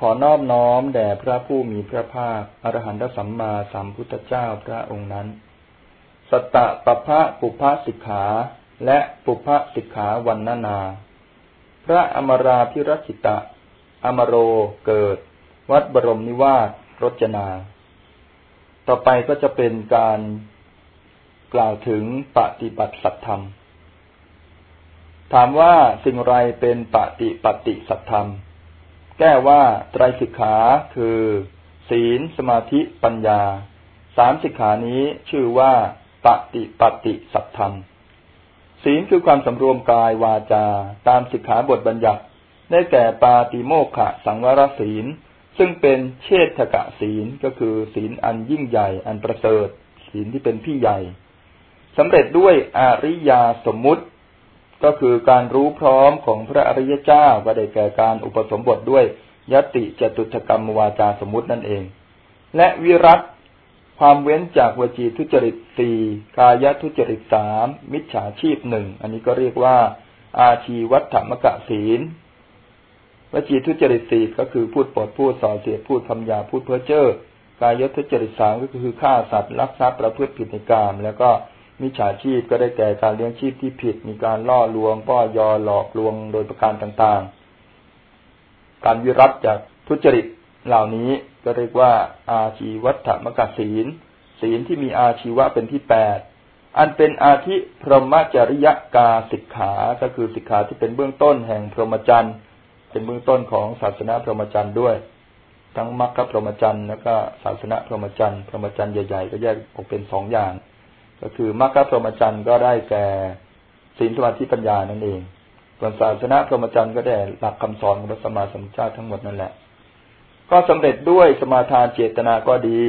ขอนอบน้อมแด่พระผู้มีพระภาค อรหันตสัมมาสัมพุทธเจ้าพระองค์นั้น สตะปะพะปุพะสิกขา และปุพะสิกขาวันนานา พระอมราพิรคิตะ อมโรเกิด วัดบรมนิวาสรจนา ต่อไปก็จะเป็นการกล่าวถึงปฏิบัติสัตธรรม ถามว่าสิ่งไรเป็นปฏิปฏิสัตธรรม แก้ว่าไตรสิกขาคือ ศีลสมาธิปัญญา สามสิกขานี้ชื่อว่าปฏิปฏิสัตธรรม ศีลคือความสำรวมกายวาจา ตามสิกขาบทบัญญัติ ได้แก่ปาติโมกขะสังวรศีล ซึ่งเป็นเชษฐกะศีลก็คือ ศีลอันยิ่งใหญ่อันประเสริฐ ศีลที่เป็นพี่ใหญ่สำเร็จด้วยอริยาสมมุติ ก็คือการรู้พร้อมของพระอริยเจ้าว่าได้แก่การอุปสมบทด้วยยติจตุถกรรมวาจาสมมุตินั่นเอง และวิรัตความเว้นจากวจีทุจริตสี่กายทุจริตสามมิจฉาชีพหนึ่งอันนี้ก็เรียกว่า อาชีวัฏมกะศีลวจีทุจริตสี่ก็คือพูดปดพูดส่อเสียพูดคำยาพูดเพ้อเจ้อกายทุจริตสามก็คือฆ่าสัตว์ลักทรัพย์ประพฤติผิดในกามแล้วก็ มิจฉาชีพก็ได้แก่การเลี้ยงชีพที่ผิด มีการล่อลวงป้อยอหลอกลวงโดยประการต่างๆ การวิรัตจากทุจริตเหล่านี้ก็เรียกว่า อาชีวัฏมกศีล ศีลที่มีอาชีวะเป็นที่แปดอันเป็นอาทิพรหมจริยกาสิกขา ก็คือสิกขาที่เป็นเบื้องต้นแห่งพรหมจรรย์ เป็นเบื้องต้นของศาสนาพรหมจรรย์ด้วย ทั้งมรรคพรหมจรรย์แล้วก็ศาสนาพรหมจรรย์ พรหมจรรย์ใหญ่ๆ ก็แยกออกเป็นสองอย่าง ก็คือมรรคพรหมจรรย์ก็ได้แก่ศีลสมาธิปัญญานั่นเอง ส่วนศาสนาพรหมจรรย์ก็ได้หลักคำสอนของพระสัมมาสัมพุทธเจ้าทั้งหมดนั่นแหละ ก็สำเร็จด้วยสมาทานเจตนาก็ดี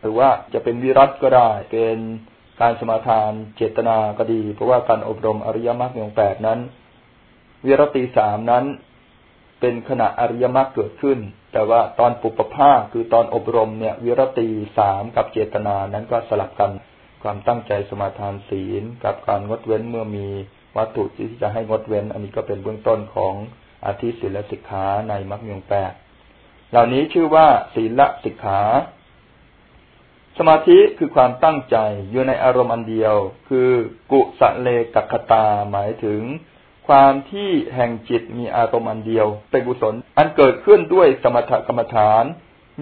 หรือว่าจะเป็นวิรัตก็ได้ เป็นการสมาทานเจตนาก็ดี เพราะว่าการอบรมอริยมรรคองแปดนั้น วิรติสามนั้น เป็นขณะอริยมรรคเกิดขึ้น แต่ว่าตอนปุปภาคือตอนอบรมเนี่ย วิรติสามกับเจตนานั้นก็สลับกัน ความตั้งใจสมาทานศีล กับการงดเว้นเมื่อมีวัตถุที่จะให้งดเว้น อันนี้ก็เป็นเบื้องต้นของอาทิศีลสิกขาในมรรคยงแปดเหล่านี้ชื่อว่าศีลสิกขา สมาธิคือความตั้งใจอยู่ในอารมณ์อันเดียว คือกุสะเลกัคตาหมายถึง ความที่แห่งจิตมีอารมณ์อันเดียว เป็นกุศลอันเกิดขึ้นด้วยสมถกรรมฐาน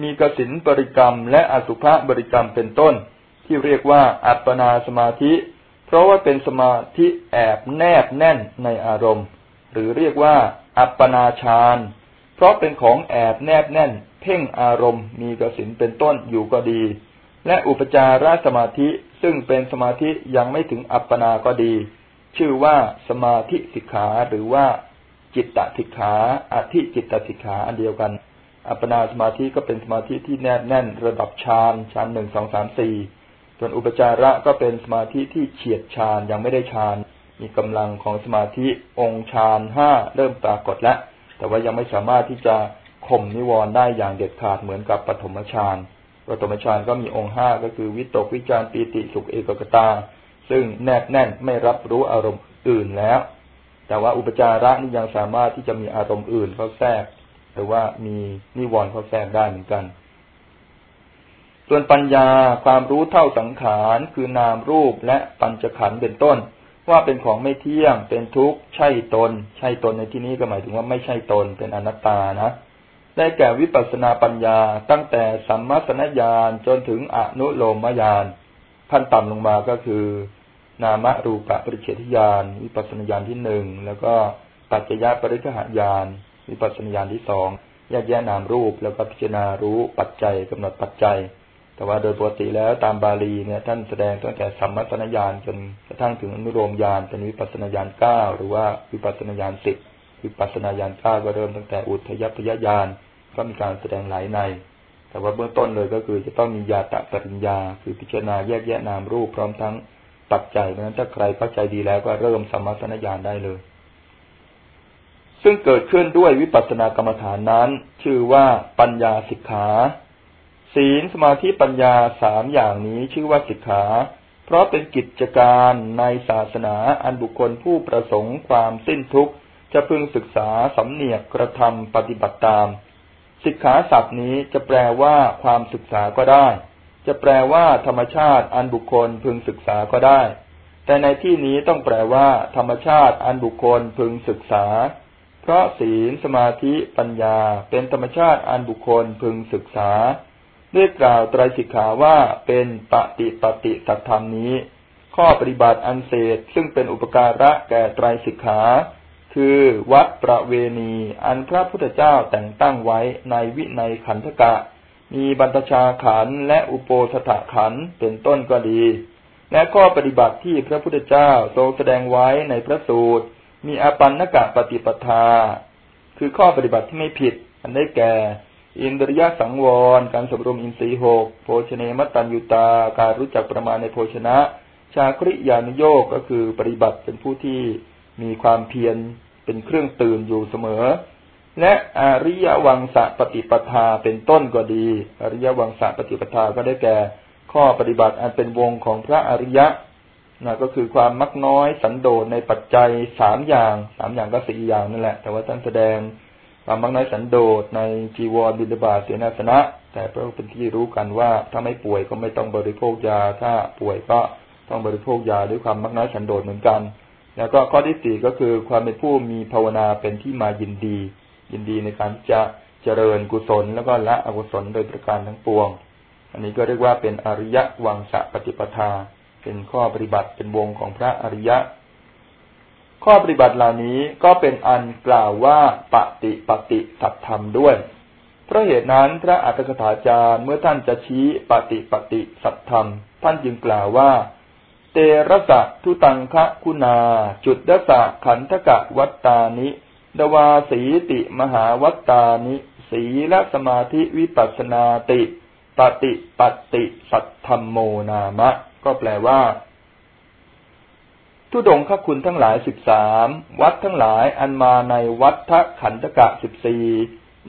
มีกสินบริกรรม และอสุภะบริกรรมเป็นต้น ที่เรียกว่าอัปปนาสมาธิ เพราะว่าเป็นสมาธิแอบแนบแน่นในอารมณ์ หรือเรียกว่า อัปปนาฌานเพราะเป็นของแอบแนบแน่น เพ่งอารมณ์ มีกสินเป็นต้นอยู่ก็ดี และอุปจารสมาธิซึ่งเป็นสมาธิยังไม่ถึงอัปปนาก็ดี ชื่อว่าสมาธิสิกขาหรือว่าจิตตสิกขาอธิจิตตสิกขาอันเดียวกัน อัปปนาสมาธิก็เป็นสมาธิที่แนบแน่น ระดับฌานฌานหนึ่งสองสามสี่ ส่วนอุปจาระก็เป็นสมาธิที่เฉียดฌานยังไม่ได้ฌานมีกำลังของสมาธิองค์ฌานห้าเริ่มปรากฏแล้ว แต่ว่ายังไม่สามารถที่จะข่มนิวรณ์ได้อย่างเด็ดขาดเหมือนกับปฐมฌานปฐมฌานก็มีองค์ห้าก็คือวิตกวิจารปีติสุขเอกกตา ซึ่งแนบแน่นไม่รับรู้อารมณ์อื่นแล้ว แต่ว่าอุปจาระนี่ยังสามารถที่จะมีอารมณ์อื่นเข้าแทรก หรือว่ามีนิวรณ์เข้าแทรกได้เหมือนกัน ส่วนปัญญาความรู้เท่าสังขารคือนามรูปและปัญจขันธ์เป็นต้น ว่าเป็นของไม่เที่ยง เป็นทุกข์ใช่ตน ใช่ตนในที่นี้ก็หมายถึงว่าไม่ใช่ตนเป็นอนัตตานะได้แก่วิปัสสนาปัญญาตั้งแต่สัมมาสนญาณจนถึงอนุโลมญาณขั้นต่ำลงมาก็คือ นามรูปะปริเฉทญาณวิปัสสนาญาณที่หนึ่งแล้วก็ปัจจยปริฆหญาณวิปัสสนาญาณที่สองแยกแยะนามรูปแล้วก็พิจารณารู้ปัจจัยกำหนดปัจจัย แต่ว่าโดยปกติแล้วตามบาลีเนี่ย ท่านแสดงตั้งแต่สัมมัตนญาณจนกระทั่งถึงอนุโลมญาณเป็นวิปัสนาญาณเก้าหรือว่าวิปัสนาญาณสิบวิปัสนาญาณเก้าก็เริ่มตั้งแต่อุทยพยญาณก็มีการแสดงหลายใน แต่ว่าเบื้องต้นเลยก็คือจะต้องมีญาตะปริญญา คือพิจารณาแยกแยะนามรูปพร้อมทั้งปัจจัยเพราะนั้นถ้าใครเข้าใจดีแล้วก็เริ่มสัมมาสนญาณได้เลย ซึ่งเกิดขึ้นด้วยวิปัสสนากรรมฐานนั้น ชื่อว่าปัญญาสิกขา ศีลสมาธิปัญญาสามอย่างนี้ชื่อว่าสิกขา เพราะเป็นกิจการในศาสนาอันบุคคลผู้ประสงค์ความสิ้นทุกข์ จะพึงศึกษาสำเนียกกระทำปฏิบัติตาม สิกขาศัพท์นี้จะแปลว่าความศึกษาก็ได้ จะแปลว่าธรรมชาติอันบุคคลพึงศึกษาก็ได้ แต่ในที่นี้ต้องแปลว่า ธรรมชาติอันบุคคลพึงศึกษา เพราะศีลสมาธิปัญญา เป็นธรรมชาติอันบุคคลพึงศึกษา เรียกกล่าวไตรสิกขาว่าเป็นปฏิปฏิสัตธรรมนี้ ข้อปฏิบัติอันเศษซึ่งเป็นอุปการะแก่ไตรสิกขา คือวัดประเวณี อันพระพุทธเจ้าแต่งตั้งไว้ในวินัยขันธกะ มีบรรพชาขันและอุโปสถขันเป็นต้นก็ดี และข้อปฏิบัติที่พระพุทธเจ้าทรงแสดงไว้ในพระสูตร มีอปันนกะปฏิปทา คือข้อปฏิบัติที่ไม่ผิด อันได้แก่ อินทรียสังวร การสมรวมอินทรีย์หกโภชเนมตัญยุตา การรู้จักประมาณในโภชนะ ชาคริยานุโยกก็คือปฏิบัติเป็นผู้ที่มีความเพียรเป็นเครื่องตื่นอยู่เสมอ และอริยวังสะปฏิปทาเป็นต้นก็ดี อริยวังสะปฏิปทาก็ได้แก่ ข้อปฏิบัติอันเป็นวงของพระอริยะนะก็คือความมักน้อยสันโดษในปัจจัยสามอย่างสามอย่างก็สี่อย่างนั่นแหละ แต่ว่าท่านแสดง ความมักน้อยสันโดษในจีวรบิดาบาเสนาสนะ แต่เพราะเป็นที่รู้กันว่าถ้าไม่ป่วยก็ไม่ต้องบริโภคยา ถ้าป่วยก็ต้องบริโภคยาด้วยความมักน้อยสันโดษเหมือนกัน แล้วก็ข้อที่สี่ก็คือความเป็นผู้มีภาวนาเป็นที่มายินดี ยินดีในการจะเจริญกุศลแล้วก็ละอกุศลโดยประการทั้งปวง อันนี้ก็เรียกว่าเป็นอริยวังสะปฏิปทา เป็นข้อปฏิบัติเป็นวงของพระอริยะ ข้อปฏิบัติเหล่านี้ก็เป็นอันกล่าวว่าปฏิปฏิสัตธรรมด้วย เพราะเหตุนั้นพระอัตถกถาจารย์เมื่อท่านจะชี้ปฏิปฏิสัตธรรม ท่านจึงกล่าวว่า เตระสะทุตังคะคุณา จุดดสะขันธกะวัตตานิ ดวาสีติมหาวัตตานิ สีละสมาธิวิปัสนาติ ปฏิปฏิสัตธรรมโมนามะ ก็แปลว่า ทุดงคคุณทั้งหลายสิบสามวัดทั้งหลายอันมาในวัดทะขันธกะสิบสี่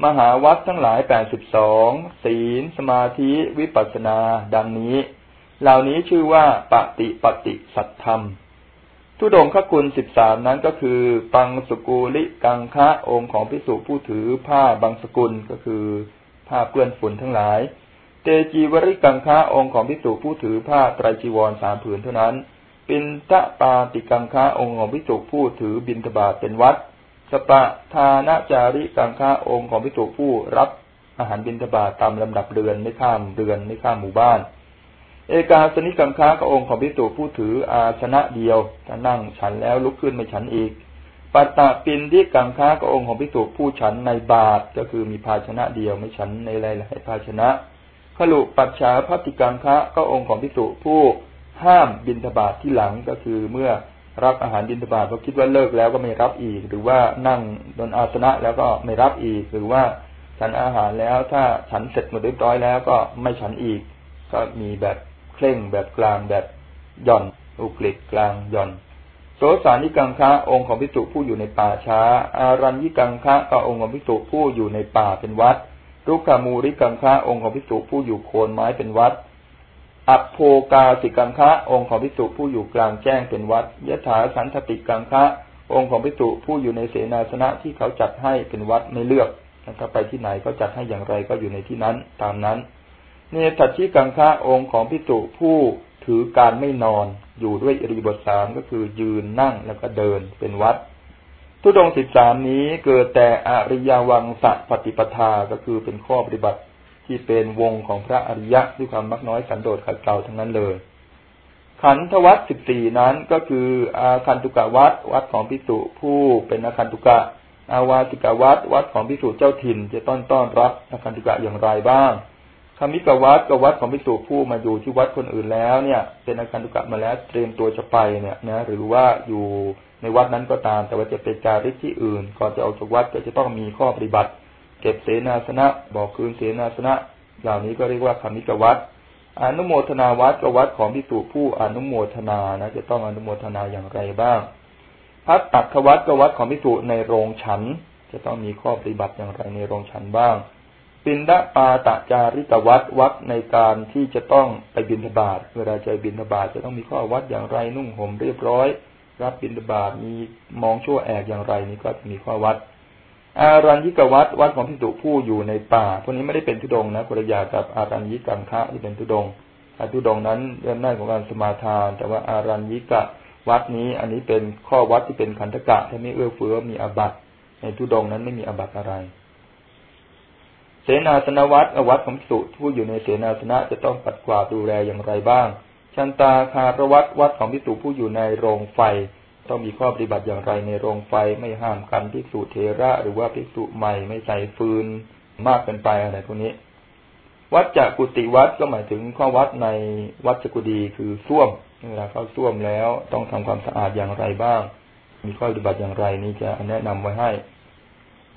มหาวัดทั้งหลายแปดสิบสองศีล สมาธิวิปัสนา ดังนี้ เหล่านี้ชื่อว่าปฏิปฏิสัตธรรม ทุดงคคุณสิบสามนั้นก็คือ ปังสกุลิกังคะองค์ของพิสุผู้ถือผ้าบางสกุลก็คือ ผ้าเปื้อนฝุ่นทั้งหลาย เตจีวริกังคะองค์ของพิสุผู้ถือผ้าไตรจีวรสามผืนเท่านั้น ปินทะปาติกังคะองค์ของพิสุผู้ถือบินทบาทเป็นวัด สปะทานาจาริกังคะองค์ของพิสุผู้รับอาหารบินทบาทตามลำดับเดือนไม่ข้ามเดือนไม่ข้ามหมู่บ้าน เอกาสนิกังค้าก็องค์ของพิสูผู้ถืออาชนะเดียวถ้านั่งฉันแล้วลุกขึ้นไม่ฉันอีก ปัตตาปินที่กังค้าก็องค์ของพิสูผู้ฉันในบาทก็คือมีภาชนะเดียวไม่ฉันในหลายๆภาชนะขลุปัจฉาพัติกังคะก็องค์ของพิสูผู้ ห้ามบินทบาทที่หลังก็คือเมื่อรับอาหารบินทบาทก็คิดว่าเลิกแล้วก็ไม่รับอีก หรือว่านั่งบนอาสนะแล้วก็ไม่รับอีก หรือว่าฉันอาหารแล้วถ้าฉันเสร็จหมดเรียบร้อยแล้วก็ไม่ฉันอีก ก็มีแบบเคร่งแบบกลางแบบหย่อน อุกฤษกลางหย่อนโสสานิกังคะองค์ของพิจุผู้อยู่ในป่าช้า อารัญญิกังคะก็องค์ของพิจุผู้อยู่ในป่าเป็นวัดรุกขามูริกังคะองค์ของพิจุผู้อยู่โคนไม้เป็นวัด อัปโภกาสิกังคะ องค์ของพิจุผู้อยู่กลางแจ้งเป็นวัดยะถาสันทติกังคะ องค์ของพิจุผู้อยู่ในเสนาสนะที่เขาจัดให้เป็นวัดไม่เลือกถ้าไปที่ไหนก็จัดให้อย่างไรก็อยู่ในที่นั้นตามนั้นเนตัชิกังคะองค์ของพิจุผู้ถือการไม่นอนอยู่ด้วยอริบทสามก็คือยืนนั่งแล้วก็เดินเป็นวัดทุดงสิบสามนี้เกิดแต่อริยวังสัปฏิปทาก็คือเป็นข้อปฏิบัติ ที่เป็นวงของพระอริยะด้วยความมักน้อยสันโดษขัดเกลาทั้งนั้นเลย ขันธวัตสิบสี่นั้นก็คืออาคันตุกะวัดวัดของพิสุผู้เป็นอาคันตุกะ อาวาติกะวัดวัดของพิสุเจ้าถิ่น จะต้อนต้อนรับอาคันตุกะอย่างไรบ้างคามิกวัดกวัดของพิสูจผู้มาอยู่ที่วัดคนอื่นแล้วเนี่ย เป็นอาการตุกะมาแล้วเตรียมตัวจะไปเนี่ยนะหรือว่าอยู่ในวัดนั้นก็ตาม แต่ว่าจะไปจาริกที่อื่น ก่อนจะออกจากวัดก็จะต้องมีข้อปฏิบัติ ก็บเสนาสนะ บอกคืนเสนาสนะ เหล่านี้ก็เรียกว่าคามิกวัดอนุโมทนาวัดกวัดของพิสูจผู้อนุโมทนานะจะต้องอนุโมทนาอย่างไรบ้างพัฒตักวัดกวัดของพิสูจในโรงฉัน จะต้องมีข้อปฏิบัติอย่างไรในโรงฉันบ้าง ปินดาปาตจาริกวัดวัดในการที่จะต้องไปบินทบาทเวลาจะบินทบาทจะต้องมีข้อวัดอย่างไรนุ่งห่มเรียบร้อย รับบินทบาทมีมองชั่วแอกอย่างไรนี่ก็มีข้อวัด อารัญญิกวัดวัดของพิสุผู้อยู่ในป่า พวกนี้ไม่ได้เป็นทุดงนะกุรยากับอารัญญิกังคะที่เป็นทุดงอาทุดงนั้นเรื่องหน้าของการสมาทาน แต่ว่าอารัญญิกะวัดนี้อันนี้เป็นข้อวัดที่เป็นขันธกะที่ไม่เอื้อเฟื้อมีอาบัตในทุดงนั้นไม่มีอาบัตอะไร เสนาสนวัดอวัดของสุผู้อยู่ในเสนาสนะจะต้องปัดกวาดดูแลอย่างไรบ้างชันตาคารวัดวัดของพิสุผู้อยู่ในโรงไฟ ต้องมีข้อปฏิบัติอย่างไรในโรงไฟไม่ห้ามกันภิกษุเทระ หรือว่าภิกษุใหม่ไม่ใส่ฟืนมากเกินไปอะไรพวกนี้ วัดจากกุฏิวัดก็หมายถึงข้อวัดในวัดจักุดีคือส้วมเวลาเข้าส้วมแล้วต้องทำความสะอาดอย่างไรบ้าง มีข้อปฏิบัติอย่างไรนี่จะแนะนำไว้ให้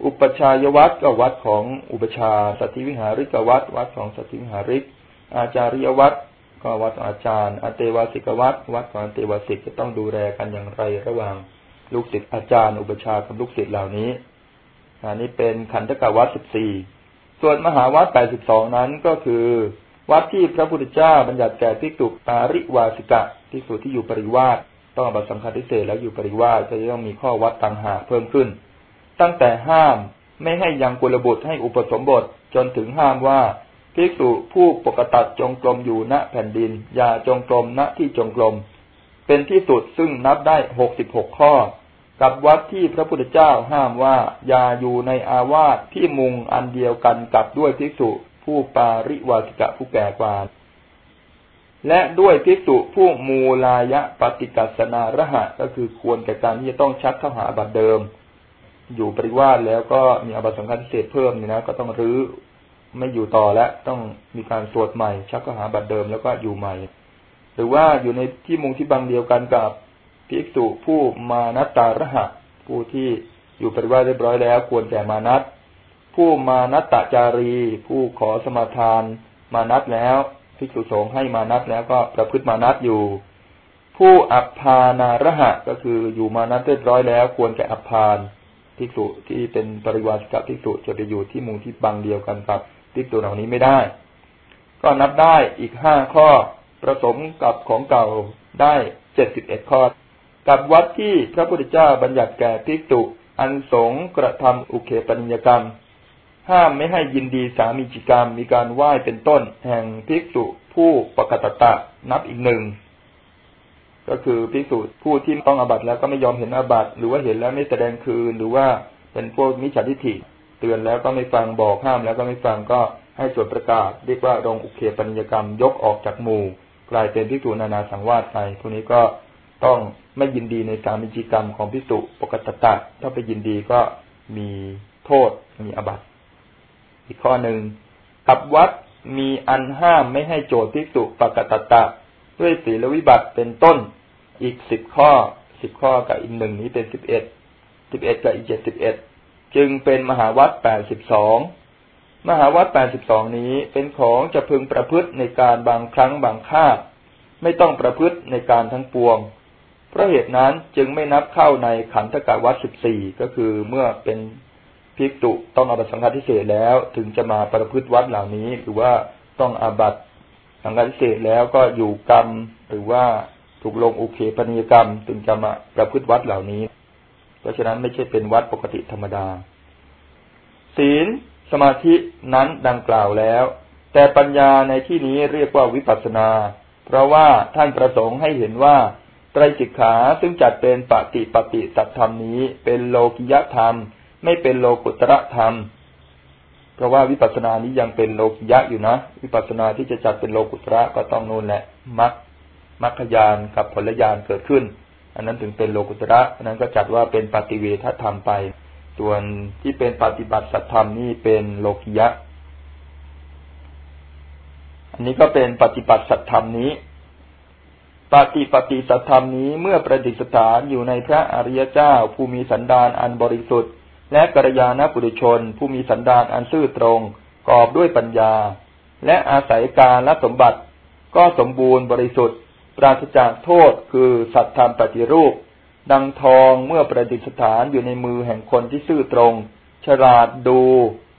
อุปชายวัดก็วัดของอุปชาสติวิหาริกวัดวัดของสติวิหาริก อาจาริยวัด ก็วัดของอาจารย์อเตวาสิกวัดวัดของอเตวาสิกจะต้องดูแลกันอย่างไรระหว่างลูกศิษย์อาจารย์อุปชากับลูกศิษย์เหล่านี้อันนี้เป็นขันธกวัดสิบสี่ส่วนมหาวัดแปดสิบสองนั้นก็คือ วัดที่พระพุทธเจ้าบัญญัติแก่ภิกษุปาริวาสิกะภิกษุที่อยู่ปริวาสต้องอบัตสังฆาทิเศษแล้วอยู่ปริวาสจะต้องมีข้อวัดต่างหากเพิ่มขึ้น ตั้งแต่ห้ามไม่ให้ยังกุลบุตรให้อุปสมบทจนถึงห้ามว่า ภิกษุผู้ปกตัดจงกรมอยู่ณแผ่นดิน อย่าจงกรมณที่จงกรม เป็นที่สุดซึ่งนับได้หกสิบหกข้อ กับวัดที่พระพุทธเจ้าห้ามว่า อย่าอยู่ในอาวาสที่มุงอันเดียวกันกับด้วยภิกษุผู้ปาริวาสิกะผู้แก่กว่าและด้วยภิกษุผู้มูลายะปฏิกัสนาระหะก็คือควรแก่การที่จะต้องชักเข้าหาบัตรเดิม อยู่ปริวาสแล้วก็มีอบัตสังฆาทิเศษเพิ่มนี่นะก็ต้องรื้อ ไม่อยู่ต่อแล้วต้องมีการสวดใหม่ ชักก็หาบัตรเดิมแล้วก็อยู่ใหม่ หรือว่าอยู่ในที่มุงที่บางเดียวกันกับภิกษุผู้มานัตตาระหะ ผู้ที่อยู่ปฏิวัติเรียบร้อยแล้ว ควรแก่มานัตผู้มานัตตาจารี ผู้ขอสมาทาน มานัตแล้วภิกษุสงฆ์ให้มานัตแล้วก็ประพฤติมานัตอยู่ ผู้อัปพานาระหะก็คืออยู่มานัตเรียบร้อยแล้ว ควรแก่อัปพานภิกษุที่เป็นปริวาสกับภิกษุจะไปอยู่ที่มุงที่บางเดียวกันกับ ติ๊กตัวเหล่านี้ไม่ได้ ก็นับได้อีกห้าข้อผสมกับของเก่าได้เจ็ดสิบเอ็ดข้อ กับวัดที่พระพุทธเจ้าบัญญัติแก่ภิกษุอันสงกระทำอุเคปนิยกรรม ห้ามไม่ให้ยินดีสามีจิกรรม มีการไหว้เป็นต้น แห่งภิกษุผู้ปกตตะนับอีกหนึ่งก็คือภิกษุผู้ที่ต้องอาบัตแล้วก็ไม่ยอมเห็นอาบัตหรือว่าเห็นแล้วไม่แสดงคืนหรือว่าเป็นพวกมิจฉาทิฏฐิ เตือนแล้วก็ไม่ฟังบอกห้ามแล้วก็ไม่ฟังก็ให้สวดประกาศ เรียกว่ารงอุเคปัญญกรรมยกออกจากหมู่ กลายเป็นพิสูนานาสังวาสไปพวกนี้ก็ต้องไม่ยินดีในสามิจิกรรมของพิสุปกตตะถ้าไปยินดีก็มีโทษมีอบัตอีกข้อหนึ่งกับวัดมีอันห้ามไม่ให้โจทย์พิสุปกตตะ ด้วยศีลวิบัติเป็นต้น อีกสิบข้อสิบข้อกับอีกหนึ่งนี้เป็นสิบเอ็ดสิบเอ็ดกับอีกเจ็ดสิบเอ็ด จึงเป็นมหาวัดแปดสิบสองมหาวัดแปดสิบสองนี้เป็นของจะพึงประพฤติในการบางครั้งบางคาบไม่ต้องประพฤติในการทั้งปวง เพราะเหตุนั้นจึงไม่นับเข้าในขันธกาวัดสิบสี่ก็คือเมื่อเป็นภิกษุต้องอาบัตสังฆาทิเศษแล้วถึงจะมาประพฤติวัดเหล่านี้ หรือว่าต้องอาบัตสังฆาทิเศษแล้วก็อยู่กรรม หรือว่าถูกลงอุเคปนิยกรรม ถึงจะมาประพฤติวัดเหล่านี้ เพราะฉะนั้นไม่ใช่เป็นวัดปกติธรรมดา ศีลสมาธินั้นดังกล่าวแล้ว แต่ปัญญาในที่นี้เรียกว่าวิปัสนา เพราะว่าท่านประสงค์ให้เห็นว่าไตรสิกขาซึ่งจัดเป็นปฏิปฏิสัตธรรมนี้ เป็นโลกิยธรรม ไม่เป็นโลกุตระธรรม เพราะว่าวิปัสสนานี้ยังเป็นโลกิยะอยู่นะ วิปัสสนาที่จะจัดเป็นโลกุตระก็ต้องนู่นแหละมัคมัคคยานกับผลยานเกิดขึ้น อันนั้นถึงเป็นโลกุตระอันนั้นก็จัดว่าเป็นปฏิเวทธรรมไป ส่วนที่เป็นปฏิบัติสัตธรรมนี่เป็นโลกิยะ อันนี้ก็เป็นปฏิบัติสัตธรรมนี้ปฏิปฏิสัตธรรมนี้เมื่อประดิษฐานอยู่ในพระอริยเจ้า ผู้มีสันดานอันบริสุทธิ์ และกัลยาณปุริชน ผู้มีสันดานอันซื่อตรงกอบด้วยปัญญา และอาศัยการและสมบัติ ก็สมบูรณ์บริสุทธิ์ ปราศจากโทษคือสัตธรรมปฏิรูป ดังทองเมื่อประดิษฐานอยู่ในมือแห่งคนที่ซื่อตรง ฉลาดดู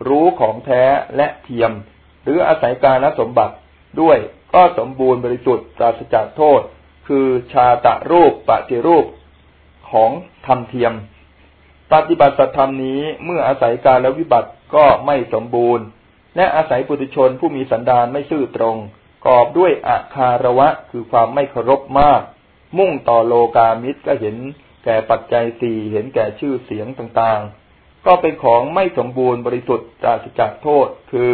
รู้ของแท้และเทียม หรืออาศัยการสมบัติด้วยก็สมบูรณ์บริสุทธิ์ปราศจากโทษ คือชาตะรูปปฏิรูปของธรรมเทียม ปฏิบัติสัตธรรมนี้เมื่ออาศัยการและวิบัติก็ไม่สมบูรณ์ และอาศัยปุถุชนผู้มีสันดานไม่ซื่อตรง กอบด้วยอาคารวะคือความไม่เคารพมาก มุ่งต่อโลกามิตรก็เห็นแก่ปัจจัยสี่เห็นแก่ชื่อเสียงต่างๆ ก็เป็นของไม่สมบูรณ์บริสุทธิ์ปราศจากโทษ คือ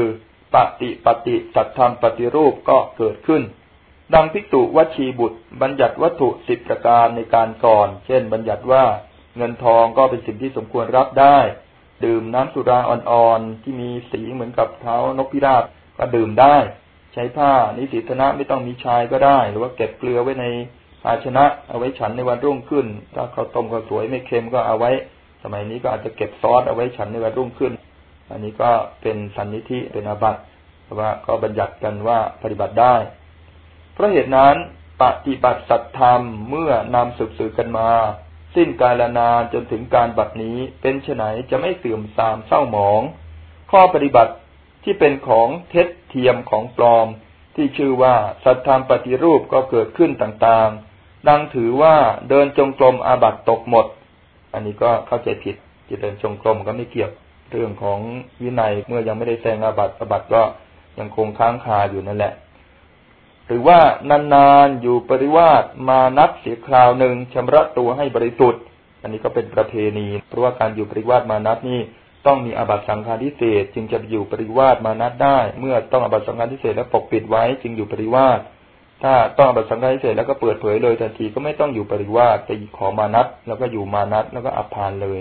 ปฏิปฏิสัตธรรมปฏิรูปก็เกิดขึ้น ดังพิกตุวัชีบุตร บัญญัติวัตถุสิบประการในการก่อน เช่น บัญญัติว่าเงินทองก็เป็นสิ่งที่สมควรรับได้ ดื่มน้ำสุราอ่อนๆที่มีสีเหมือนกับเท้านกพิราบก็ดื่มได้ ใช้ผ้านิสิตนะไม่ต้องมีชายก็ได้ หรือว่าเก็บเกลือไว้ในภาชนะ เอาไว้ฉันในวันรุ่งขึ้น ถ้าเขาต้มข้าวสวยไม่เค็มก็เอาไว้ สมัยนี้ก็อาจจะเก็บซอสเอาไว้ฉันในวันรุ่งขึ้น อันนี้ก็เป็นสันนิธิเป็นอาบัติแต่ว่าก็บัญญัติกันว่าปฏิบัติได้ เพราะเหตุนั้นปฏิบัติสัตธรรมเมื่อนำสืบสือกันมา สิ้นกาลนานจนถึงการบัดนี้เป็นไนจะไม่เสื่อมทรามเศร้าหมอง ข้อปฏิบัติ ที่เป็นของเท็จเทียมของปลอม ที่ชื่อว่าสัตธรรมปฏิรูปก็เกิดขึ้นต่างๆ ดังถือว่าเดินจงกรมอาบัตตกหมด อันนี้ก็เข้าใจผิดจะเดินจงกรมก็ไม่เกี่ยวเรื่องของวินัยเมื่อยังไม่ได้แซงอาบัตอาบัตก็ยังคงค้างคาอยู่นั่นแหละ หรือว่านานๆอยู่ปริวาสมานับเสียคราวหนึ่งชำระตัวให้บริสุทธิ์ อันนี้ก็เป็นประเพณีเพราะว่าการอยู่ปริวาสมานับนี่ ต้องมีอาบัตสังฆาทิเศษจึงจะอยู่ปริวาสมานับได้ เมื่อต้องอาบัตสังฆาทิเศษแล้วปกปิดไว้จึงอยู่ปริวาสถ้าต้องอาบัตสังฆาทิเศษแล้วก็เปิดเผยเลยทันทีก็ไม่ต้องอยู่ปริวาสไปขอมานัดแล้วก็อยู่มานัดแล้วก็อัพานเลย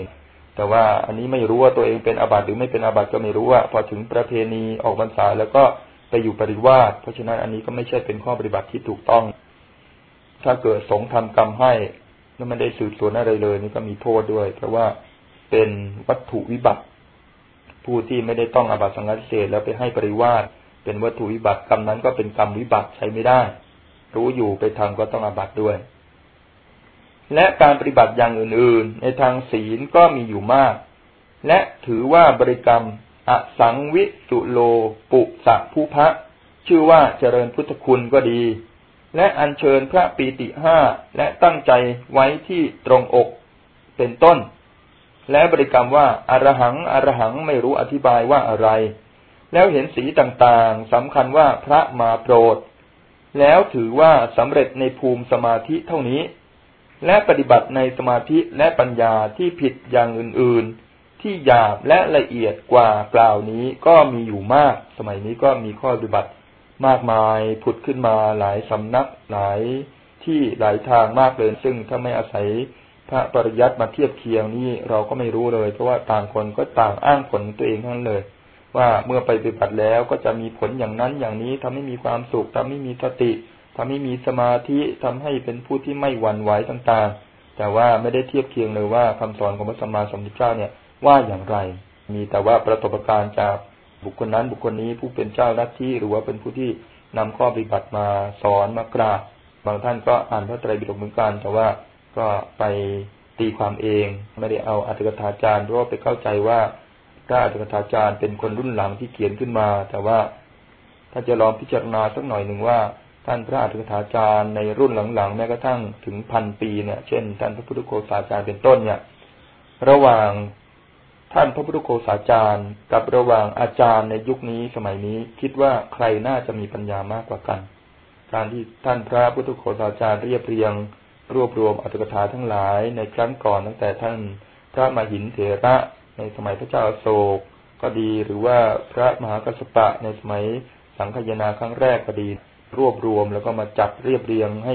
แต่ว่าอันนี้ไม่รู้ว่าตัวเองเป็นอาบัตหรือไม่เป็นอาบัตก็ไม่รู้ว่าพอถึงประเพณีออกบรรษาแล้วก็ไปอยู่ปริวาสเพราะฉะนั้นอันนี้ก็ไม่ใช่เป็นข้อปฏิบัติที่ถูกต้อง ถ้าเกิดสงทำกรรมให้แล้วไม่ได้สืบสวนอะไรเลย นี่ก็มีโทษด้วย เพราะว่าเป็นวัตถุวิบัติ ผู้ที่ไม่ได้ต้องอาบัตสังฆเศษแล้วไปให้ปริวาสเป็นวัตถุวิบัติกรรมนั้นก็เป็นกรรมวิบัติใช้ไม่ได้ รู้อยู่ไปทำก็ต้องอาบัตด้วย และการปฏิบัติอย่างอื่นๆ ในทางศีลก็มีอยู่มาก และถือว่าบริกรรมอสังวิสุโล ปุสัผู้พระชื่อว่าเจริญพุทธคุณก็ดี และอัญเชิญพระปีติห้าและตั้งใจไว้ที่ตรงอกเป็นต้น และบริกรรมว่าอารหังอารหังไม่รู้อธิบายว่าอะไร แล้วเห็นสีต่างๆสำคัญว่าพระมาโปรด แล้วถือว่าสำเร็จในภูมิสมาธิเท่านี้ และปฏิบัติในสมาธิและปัญญาที่ผิดอย่างอื่นๆ ที่หยาบและละเอียดกว่ากล่าวนี้ก็มีอยู่มาก สมัยนี้ก็มีข้อปฏิบัติมากมายผุดขึ้นมาหลายสำนักหลายที่หลายทางมากเลย ซึ่งถ้าไม่อาศัย พระปริยัติมาเทียบเคียงนี่เราก็ไม่รู้เลย เพราะว่าต่างคนก็ต่างอ้างผลตัวเองทั้งนั้นเลย ว่าเมื่อไปปฏิบัติแล้วก็จะมีผลอย่างนั้นอย่างนี้ทำให้มีความสุขทำให้มีสติทำให้มีสมาธิทำให้เป็นผู้ที่ไม่หวั่นไหวต่างๆ แต่ว่าไม่ได้เทียบเคียงเลยว่าคำสอนของพระสัมมาสัมพุทธเจ้าเนี่ยว่าอย่างไร มีแต่ว่าประสบการณ์จากบุคคลนั้นบุคคลนี้ผู้เป็นเจ้าลัทธิหรือว่าเป็นผู้ที่นำข้อปฏิบัติมาสอนมากราบบางท่านก็อ่านพระไตรปิฎกเหมือนกันแต่ว่า ก็ไปตีความเอง ไม่ได้เอาอัตถกถาจารย์เพราะไปเข้าใจว่าถ้าอัตถกถาจารย์เป็นคนรุ่นหลังที่เขียนขึ้นมา แต่ว่าถ้าจะลองพิจารณาสักหน่อยหนึ่งว่าท่านพระอัตถกถาจารย์ในรุ่นหลังๆแม้กระทั่งถึงพันปีเนี่ย เช่นท่านพระพุทธโฆษาจารย์เป็นต้นเนี่ย ระหว่างท่านพระพุทธโฆษาจารย์ กับระหว่างอาจารย์ในยุคนี้สมัยนี้ คิดว่าใครน่าจะมีปัญญามากกว่ากัน การที่ท่านพระพุทธโฆษาจารย์เรียบเรียง รวบรวมอัตถกถาทั้งหลายในครั้งก่อนตั้งแต่ท่านพระมหินเถระในสมัยพระเจ้าโศกก็ดีหรือว่าพระมหากัสปะในสมัยสังคยนาครั้งแรกก็ดี รวบรวมแล้วก็มาจัดเรียบเรียงให้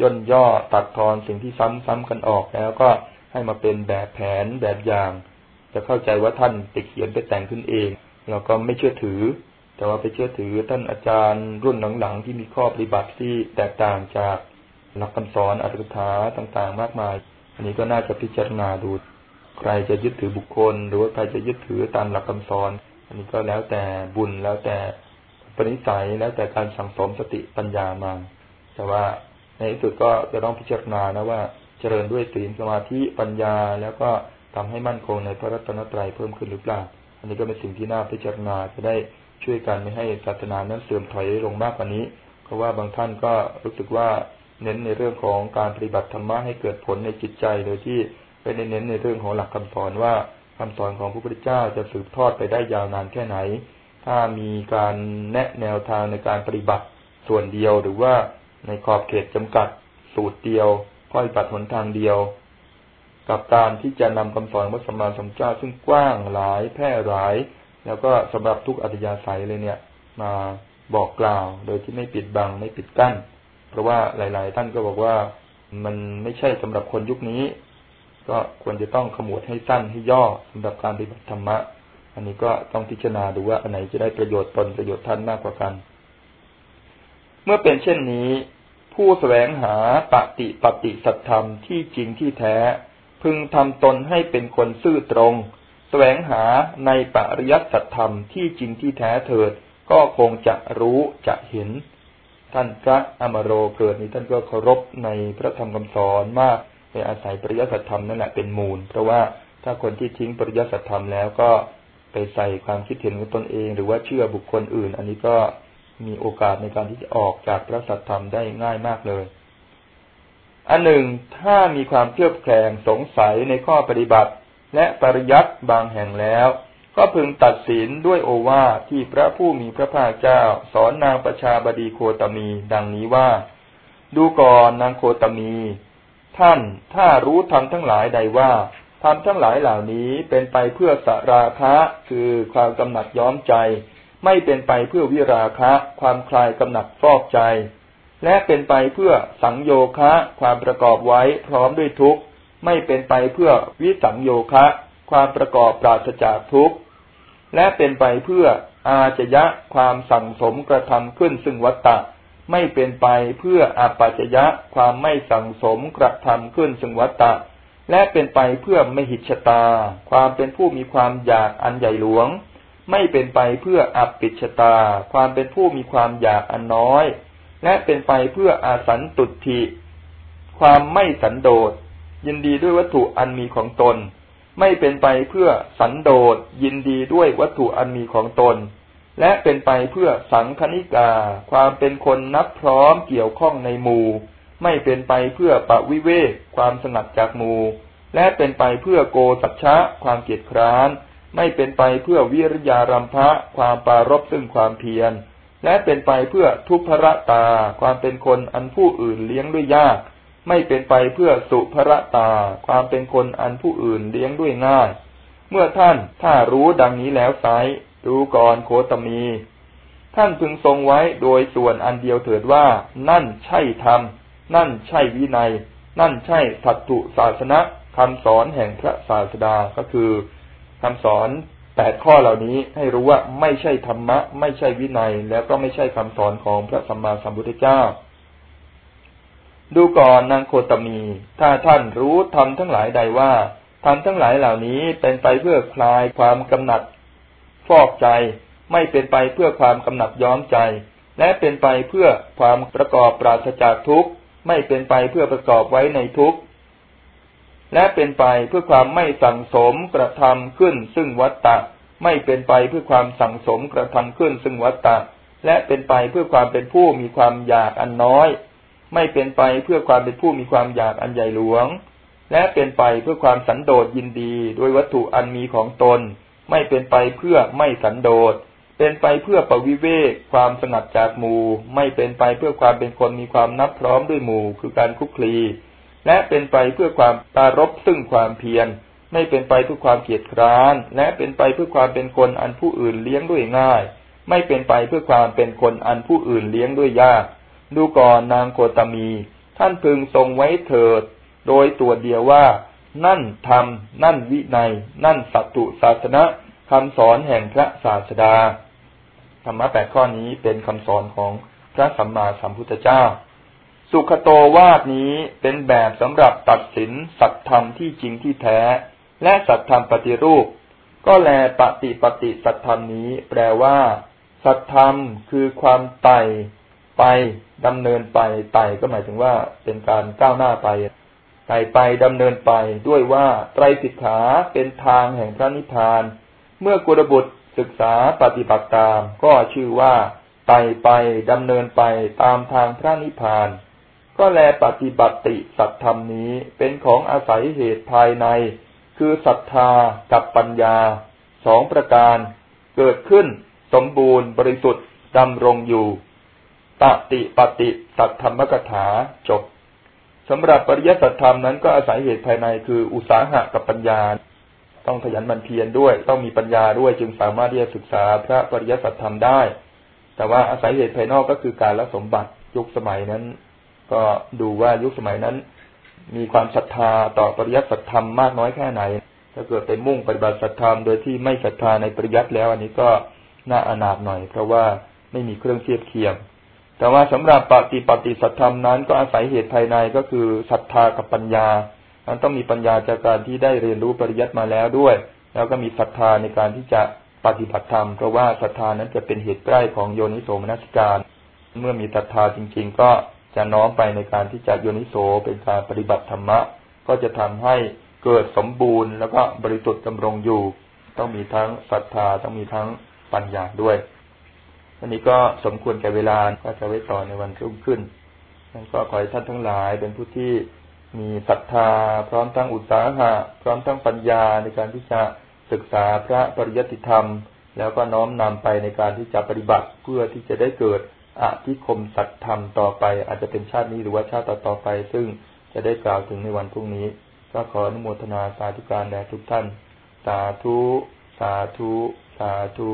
ย่นย่อตัดทอนสิ่งที่ซ้ำๆกันออกแล้วก็ให้มาเป็นแบบแผนแบบอย่าง จะเข้าใจว่าท่านไปเขียนไปแต่งขึ้นเองเราก็ไม่เชื่อถือ แต่ว่าไปเชื่อถือท่านอาจารย์รุ่นหลังๆที่มีข้อปฏิบัติที่แตกต่างจาก หลักคำสอนอัตถกถาต่างๆ มากมาย อันนี้ก็น่าจะพิจารณาดู ใครจะยึดถือบุคคล หรือว่าใครจะยึดถือตามหลักคำสอน อันนี้ก็แล้วแต่บุญแล้วแต่ปณิสัยแล้วแต่การสั่งสมสติปัญญามา แต่ว่าในที่สุดก็จะต้องพิจารณานะว่าเจริญด้วยศีลสมาธิปัญญา แล้วก็ทำให้มั่นคงในพระรัตนตรัยเพิ่มขึ้นหรือเปล่า อันนี้ก็เป็นสิ่งที่น่าพิจารณาจะได้ช่วยกันไม่ให้ศาสนานั้นเสื่อมถอยลงมากกว่านี้ เพราะว่าบางท่านก็รู้สึกว่า เน้นในเรื่องของการปฏิบัติธรรมะให้เกิดผลในจิตใจ โดยที่ไปเน้นในเรื่องของหลักคำสอนว่าคำสอนของพระพุทธเจ้าจะสืบทอดไปได้ยาวนานแค่ไหน ถ้ามีการแนะแนวทางในการปฏิบัติส่วนเดียวหรือว่าในขอบเขตจำกัดสูตรเดียวข้อปฏิบัติหนทางเดียว กับการที่จะนำคำสอนพระสัมมาสัมพุทธเจ้าซึ่งกว้างหลายแพร่หลาย แล้วก็สำหรับทุกอัตยาศัยเลยเนี่ย มาบอกกล่าว โดยที่ไม่ปิดบังไม่ปิดกั้น เพราะว่าหลาย ๆ ท่านก็บอกว่ามันไม่ใช่สำหรับคนยุคนี้ ก็ควรจะต้องขมวดให้สั้นให้ย่อสำหรับการปฏิบัติธรรมะ อันนี้ก็ต้องพิจารณาดูว่าอันไหนจะได้ประโยชน์ตนประโยชน์ท่านมากกว่ากัน เมื่อเป็นเช่นนี้ ผู้แสวงหาปฏิปฏิสัตธรรมที่จริงที่แท้ พึงทำตนให้เป็นคนซื่อตรงแสวงหาในปริยัติสัตธรรมที่จริงที่แท้เถิด ก็คงจะรู้จะเห็น ท่านพระอมโรเกิดนี้ท่านก็เคารพในพระธรรมคำสอนมากไปอาศัยปริยัติธรรมนั่นแหละเป็นมูล เพราะว่าถ้าคนที่ทิ้งปริยัติธรรมแล้วก็ไปใส่ความคิดเห็นของตนเอง หรือว่าเชื่อบุคคลอื่น อันนี้ก็มีโอกาสในการที่จะออกจากพระสัทธรรมได้ง่ายมากเลย อันหนึ่งถ้ามีความเคลือบแคลงสงสัยในข้อปฏิบัติ และปริยัติบางแห่งแล้ว ก็พึงตัดสินด้วยโอวาทที่พระผู้มีพระภาคเจ้า สอนนางประชาบดีโคตมี ดังนี้ว่า ดูก่อนนางโคตมี ท่านถ้ารู้ธรรมทั้งหลายใดว่าธรรมทั้งหลายเหล่านี้เป็นไปเพื่อสราคะคือความกำหนัดย้อมใจ ไม่เป็นไปเพื่อวิราคะ ความคลายกำหนัดฟอกใจ และเป็นไปเพื่อสังโยคะ ความประกอบไว้พร้อมด้วยทุกข์ ไม่เป็นไปเพื่อวิสังโยคะ ความประกอบปราศจากทุกข์ และเป็นไปเพื่ออาจยะความสั่งสมกระทำขึ้นซึ่งวัตตะ ไม่เป็นไปเพื่ออาปัจยะความไม่สั่งสมกระทำขึ้นซึ่งวัตตะ และเป็นไปเพื่อไม่หิชตา ความเป็นผู้มีความอยากอันใหญ่หลวง ไม่เป็นไปเพื่ออับปิชตา ความเป็นผู้มีความอยากอันน้อย และเป็นไปเพื่ออาสันตุติความไม่สันโดษยินดีด้วยวัตถุอันมีของตน ไม่เป็นไปเพื่อสันโดษยินดีด้วยวัตถุอันมีของตน และเป็นไปเพื่อสังคณิกา ความเป็นคนนับพร้อมเกี่ยวข้องในหมู่ ไม่เป็นไปเพื่อปะวิเวกความสงัดจากหมู่ และเป็นไปเพื่อโกสัจฉะความเกียจคร้าน ไม่เป็นไปเพื่อวิริยารัมภะความปารบซึ่งความเพียร และเป็นไปเพื่อทุพระตา ความเป็นคนอันผู้อื่นเลี้ยงด้วยยาก ไม่เป็นไปเพื่อสุภรตา ความเป็นคนอันผู้อื่นเลี้ยงด้วยง่าย เมื่อท่านถ้ารู้ดังนี้แล้วไซรู้ก่อนโคตมี ท่านพึงทรงไว้โดยส่วนอันเดียวเถิดว่า นั่นใช่ธรรม นั่นใช่วินัย นั่นใช่สัตตุศาสนะคำสอนแห่งพระศาสดาก็คือคำสอนแปดข้อเหล่านี้ให้รู้ว่าไม่ใช่ธรรมะ ไม่ใช่วินัย แล้วก็ไม่ใช่คำสอนของพระสัมมาสัมพุทธเจ้า ดูก่อนนางโคตมี ถ้าท่านรู้ธรรมทั้งหลายใดว่าธรรมทั้งหลายเหล่านี้เป็นไปเพื่อคลายความกำหนัด ฟอกใจ ไม่เป็นไปเพื่อความกำหนัดย้อมใจ และเป็นไปเพื่อความประกอบปราศจากทุกข์ ไม่เป็นไปเพื่อประกอบไว้ในทุกข์และเป็นไปเพื่อความไม่สั่งสมกระทำขึ้น ซึ่งวัตตะ ไม่เป็นไปเพื่อความสั่งสมกระทำขึ้น ซึ่งวัตตะ และเป็นไปเพื่อความเป็นผู้มีความอยากอันน้อย ไม่เป็นไปเพื่อความเป็นผู้มีความอยากอันใหญ่หลวง และเป็นไปเพื่อความสันโดษยินดีโดยวัตถุอันมีของตน ไม่เป็นไปเพื่อไม่สันโดษ เป็นไปเพื่อปวิเวกความสงัดจากหมู่ ไม่เป็นไปเพื่อความเป็นคนมีความนับพร้อมด้วยหมู่ คือการคุกคลี และเป็นไปเพื่อความตารบซึ่งความเพียร ไม่เป็นไปเพื่อความเกียจคร้าน และเป็นไปเพื่อความเป็นคนอันผู้อื่นเลี้ยงด้วยง่าย ไม่เป็นไปเพื่อความเป็นคนอันผู้อื่นเลี้ยงด้วยยาก ดูก่อนนางโคตมี ท่านพึงทรงไว้เถิด โดยตัวเดียวว่า นั่นธรรม นั่นวินัย นั่นสัตตุศาสนะคำสอนแห่งพระศาสดา ธรรมะแปดข้อนี้เป็นคำสอนของพระสัมมาสัมพุทธเจ้า สุขโตวาดนี้เป็นแบบสำหรับตัดสินสัตธรรมที่จริงที่แท้ และสัตธรรมปฏิรูป ก็แลปฏิปฏิสัตธรรมนี้แปลว่า สัตธรรมคือความไต่ไป ดำเนินไปไต่ก็หมายถึงว่าเป็นการก้าวหน้าไปไต่ไปดำเนินไปด้วยว่าไตรสิกขาเป็นทางแห่งพระนิพพาน เมื่อกุลบุตรศึกษาปฏิบัติตาม ก็ชื่อว่าไต่ไปดำเนินไปตามทางพระนิพพาน ก็แลปฏิบัติสัตธรรมนี้เป็นของอาศัยเหตุภายใน คือศรัทธากับปัญญาสองประการ เกิดขึ้น สมบูรณ์บริสุทธิ์ดำรงอยู่ ปฏิปฏิสัตธรรมกถาจบสำหรับปริยัติสัตธรรมนั้นก็อาศัยเหตุภายในคืออุตสาหะกับปัญญา ต้องขยันมันเพียรด้วย ต้องมีปัญญาด้วยจึงสามารถที่จะศึกษาพระปริยัติสัตธรรมได้ แต่ว่าอาศัยเหตุภายนอกก็คือการละสมบัติยุคสมัยนั้น ก็ดูว่ายุคสมัยนั้น มีความศรัทธาต่อปริยัติสัตธรรมมากน้อยแค่ไหน ถ้าเกิดไปมุ่งปฏิบัติสัตธรรมโดยที่ไม่ศรัทธาในปริยัติแล้ว อันนี้ก็น่าอนาถหน่อย เพราะว่าไม่มีเครื่องเทียบเคียง แต่ว่าสำหรับปฏิปฏิสัตธรรมนั้น ก็อาศัยเหตุภายในก็คือศรัทธากับปัญญามันต้องมีปัญญาจากการที่ได้เรียนรู้ปริยัติมาแล้วด้วย แล้วก็มีศรัทธาในการที่จะปฏิบัติธรรมเพราะว่าศรัทธานั้นจะเป็นเหตุใกล้ของโยนิโสมนัสการ เมื่อมีศรัทธาจริง ๆ ก็จะน้อมไปในการที่จะโยนิโสเป็นการปฏิบัติธรรมะ ก็จะทำให้เกิดสมบูรณ์ แล้วก็บริสุทธิ์ดำรงอยู่ ต้องมีทั้งศรัทธาต้องมีทั้งปัญญาด้วย อันนี้ก็สมควรแก่เวลาก็จะไว้ต่อในวันรุ่งขึ้นนั่นก็ขอให้ท่านทั้งหลายเป็นผู้ที่มีศรัทธา พร้อมทั้งอุตสาหะ พร้อมทั้งปัญญาในการที่จะศึกษาพระปริยัติธรรม แล้วก็น้อมนำไปในการที่จะปฏิบัติเพื่อที่จะได้เกิดอธิคมสัตธรรมต่อไป อาจจะเป็นชาตินี้หรือว่าชาติต่อๆไป ซึ่งจะได้กล่าวถึงในวันพรุ่งนี้ ก็ขออนุโมทนาสาธุการแด่ทุกท่าน สาธุ สาธุ สาธุ